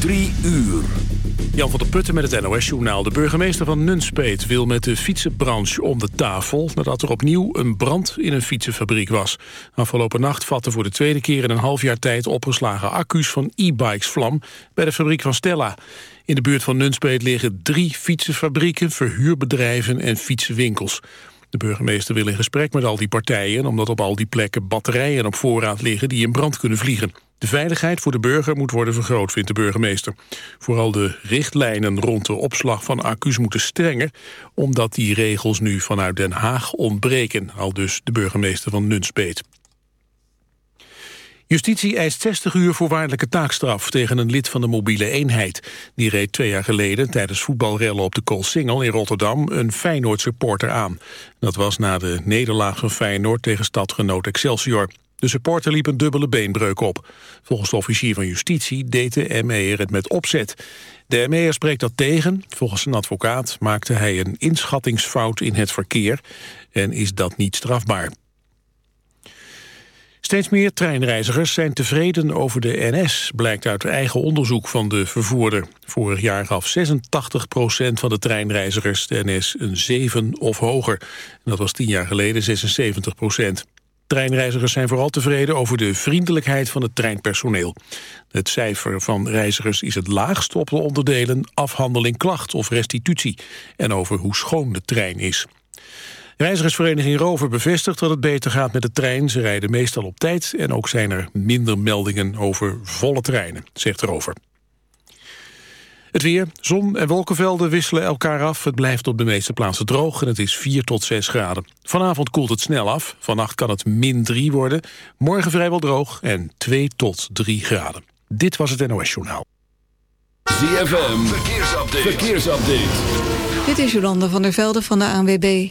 Drie uur. Jan van der Putten met het NOS-journaal. De burgemeester van Nunspeet wil met de fietsenbranche om de tafel... nadat er opnieuw een brand in een fietsenfabriek was. Afgelopen nacht vatten voor de tweede keer in een half jaar tijd... opgeslagen accu's van e-bikes vlam bij de fabriek van Stella. In de buurt van Nunspeet liggen drie fietsenfabrieken... verhuurbedrijven en fietsenwinkels. De burgemeester wil in gesprek met al die partijen... omdat op al die plekken batterijen op voorraad liggen... die in brand kunnen vliegen. De veiligheid voor de burger moet worden vergroot, vindt de burgemeester. Vooral de richtlijnen rond de opslag van accu's moeten strenger... omdat die regels nu vanuit Den Haag ontbreken. Al dus de burgemeester van Nunspeet. Justitie eist 60 uur voorwaardelijke taakstraf tegen een lid van de mobiele eenheid. Die reed twee jaar geleden tijdens voetbalrellen op de Koolsingel in Rotterdam een Feyenoord-supporter aan. Dat was na de nederlaag van Feyenoord tegen stadgenoot Excelsior. De supporter liep een dubbele beenbreuk op. Volgens de officier van justitie deed de ME'er het met opzet. De ME'er spreekt dat tegen. Volgens een advocaat maakte hij een inschattingsfout in het verkeer... en is dat niet strafbaar. Steeds meer treinreizigers zijn tevreden over de NS, blijkt uit eigen onderzoek van de vervoerder. Vorig jaar gaf 86% van de treinreizigers de NS een 7 of hoger. dat was tien jaar geleden 76% Treinreizigers zijn vooral tevreden over de vriendelijkheid van het treinpersoneel. Het cijfer van reizigers is het laagst op de onderdelen afhandeling klacht of restitutie en over hoe schoon de trein is. Reizigersvereniging Rover bevestigt dat het beter gaat met de trein. Ze rijden meestal op tijd en ook zijn er minder meldingen over volle treinen, zegt Rover. Het weer, zon en wolkenvelden wisselen elkaar af. Het blijft op de meeste plaatsen droog en het is 4 tot 6 graden. Vanavond koelt het snel af. Vannacht kan het min 3 worden. Morgen vrijwel droog en 2 tot 3 graden. Dit was het NOS Journaal. ZFM, verkeersupdate. verkeersupdate. Dit is Jolanda van der Velde van de ANWB.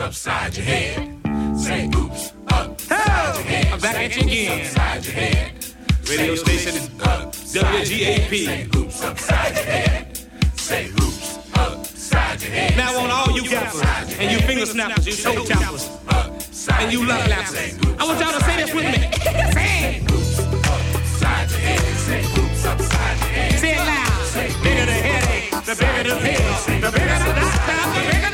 upside your head. Say oops, upside your head. I'm back at you again. Upside your head. Radio station WGAP. Say oops, upside your head. Say oops, upside your head. Now on all you gappers and you finger snappers, you toe tappers, and you love lappers. I want y'all to say this with me. Say oops, upside your head. Say oops, upside your head. Say it loud. Bigger the headache, the bigger the pill, the bigger the doctor, the bigger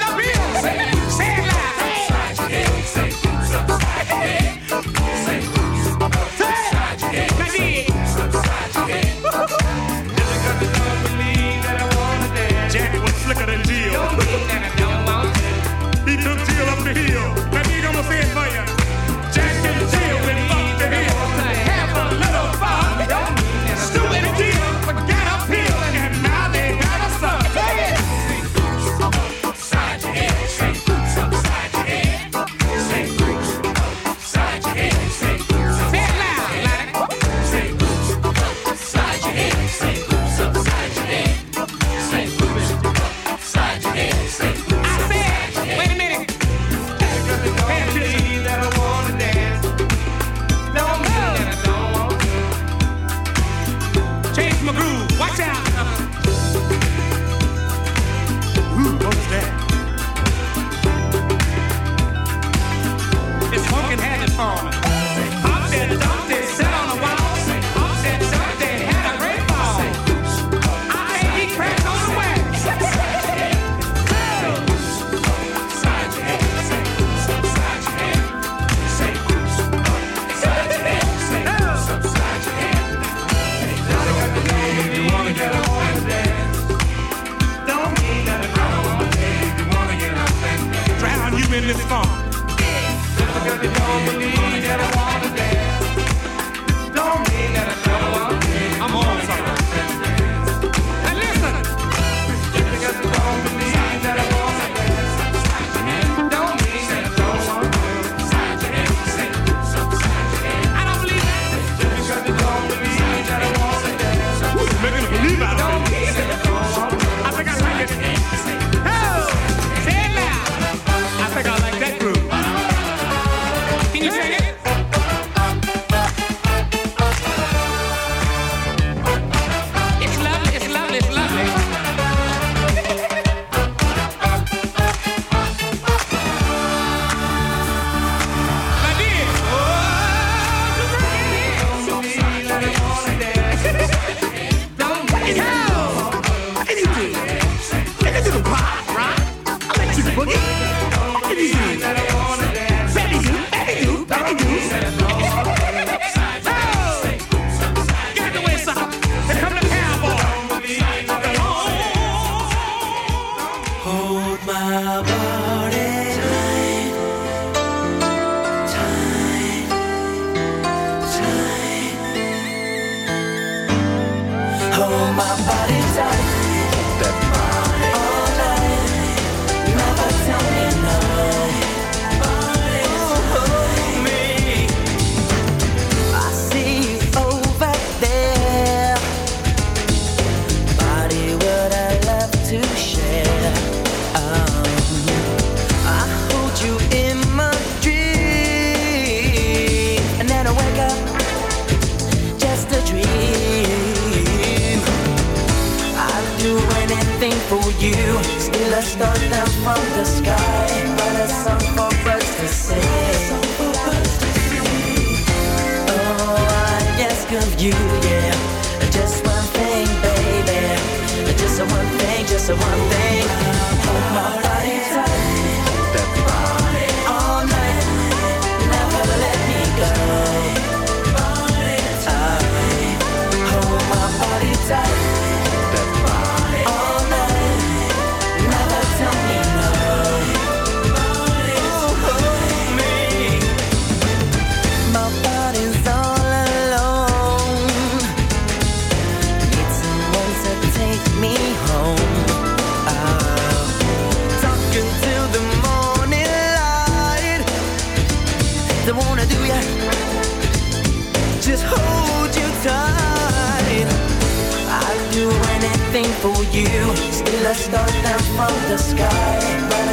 the stars down from the sky But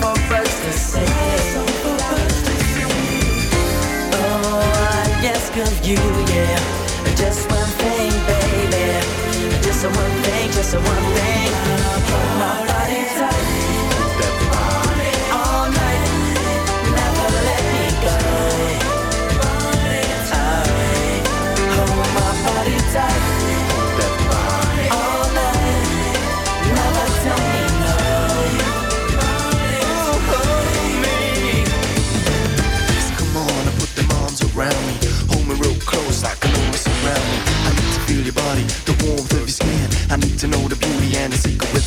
for to Oh, I ask of you, yeah Just one thing, baby Just one thing, just one thing. My body's up.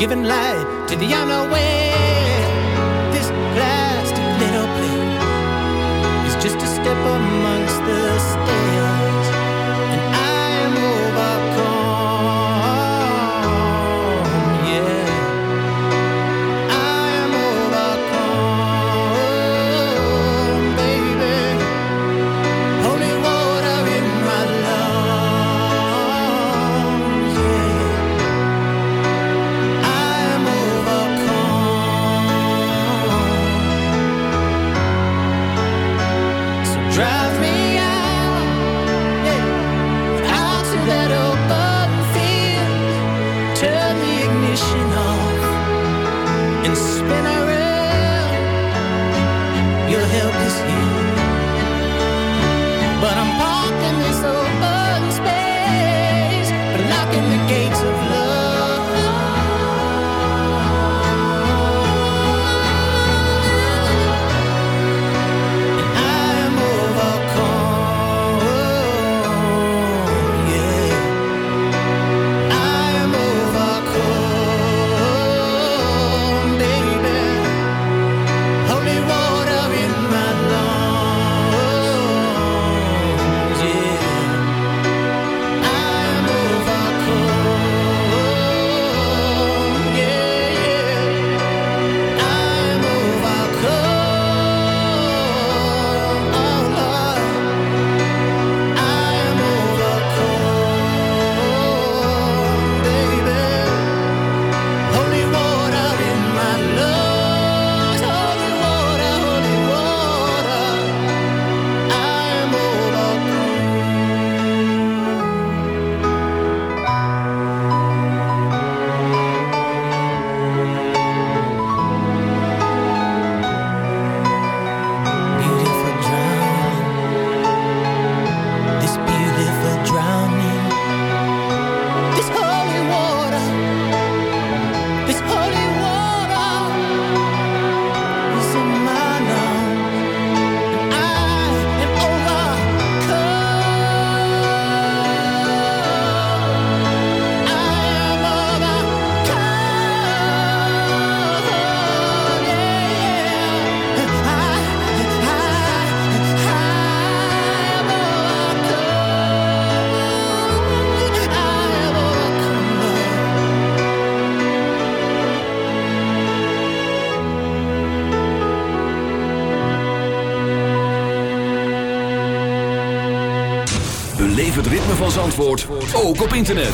Giving light to the unaware. Zandvoort ook op internet.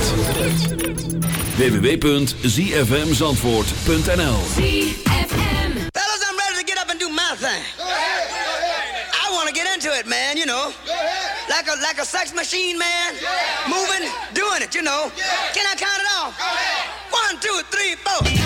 www.zfmzandvoort.nl Fellas, I'm ready to get up and do my thing. I want to get into it, man, you know. Like a like a sex machine, man. Moving, doing it, you know. Can I count it off? One, two, three, four.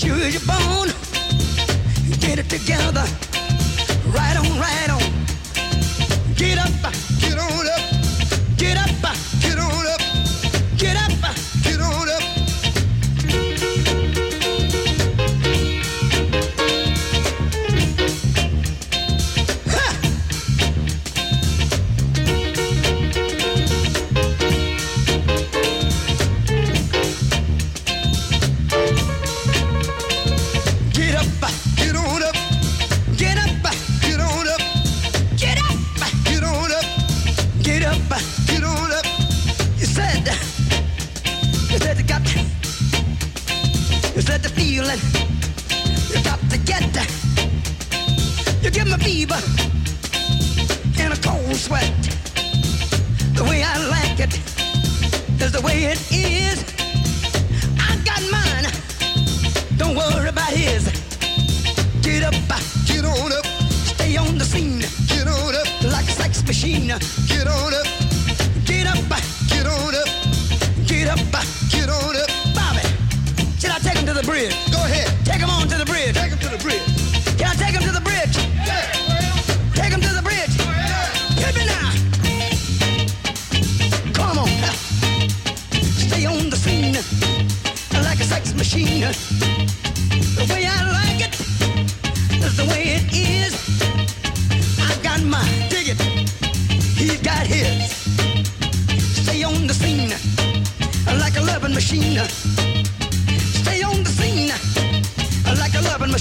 Sure as you're born. Get it together. Right on, right on. Get up, up.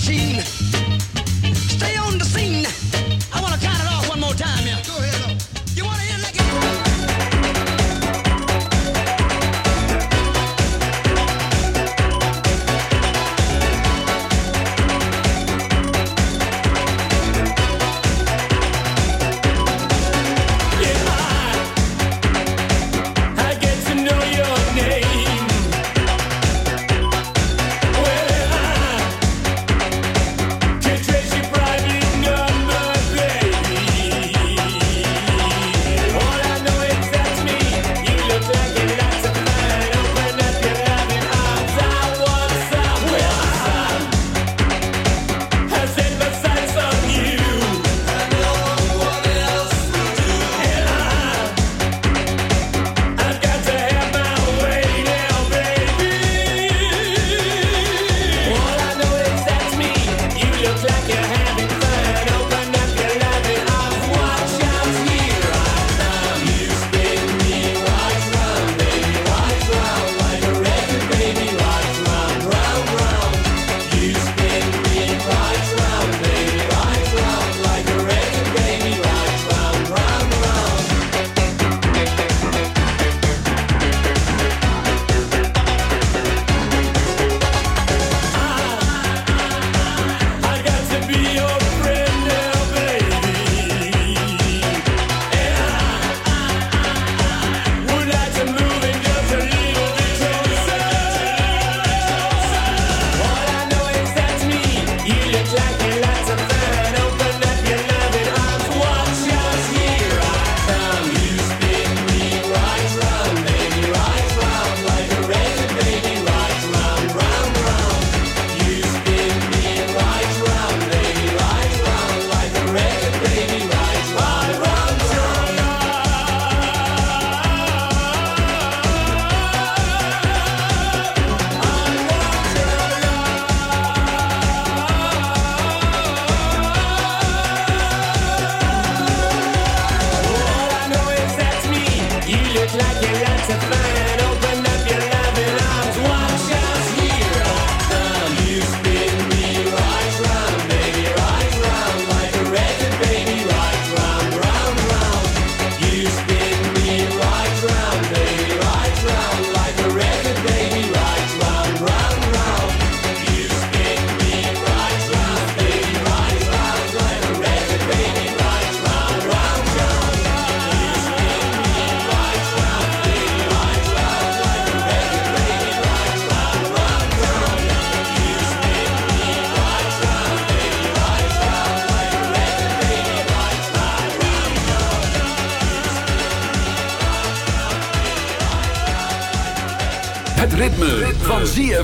Machine.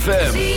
ZFM.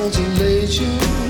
Consolation.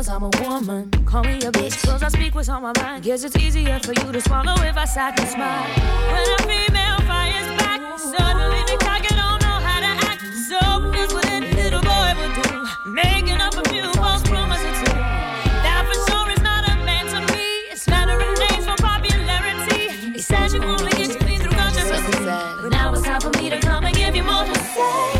Because I'm a woman? Call me a bitch cause I speak what's on my mind. Guess it's easier for you to swallow if I sat and smile. When a female fires back, suddenly the target don't know how to act. So here's what any little boy would do. Making up a few false promises to That for sure is not a man to me. It's flattering names for popularity. He says you only get to me through controversy. But now it's time for me to come and give you more to say.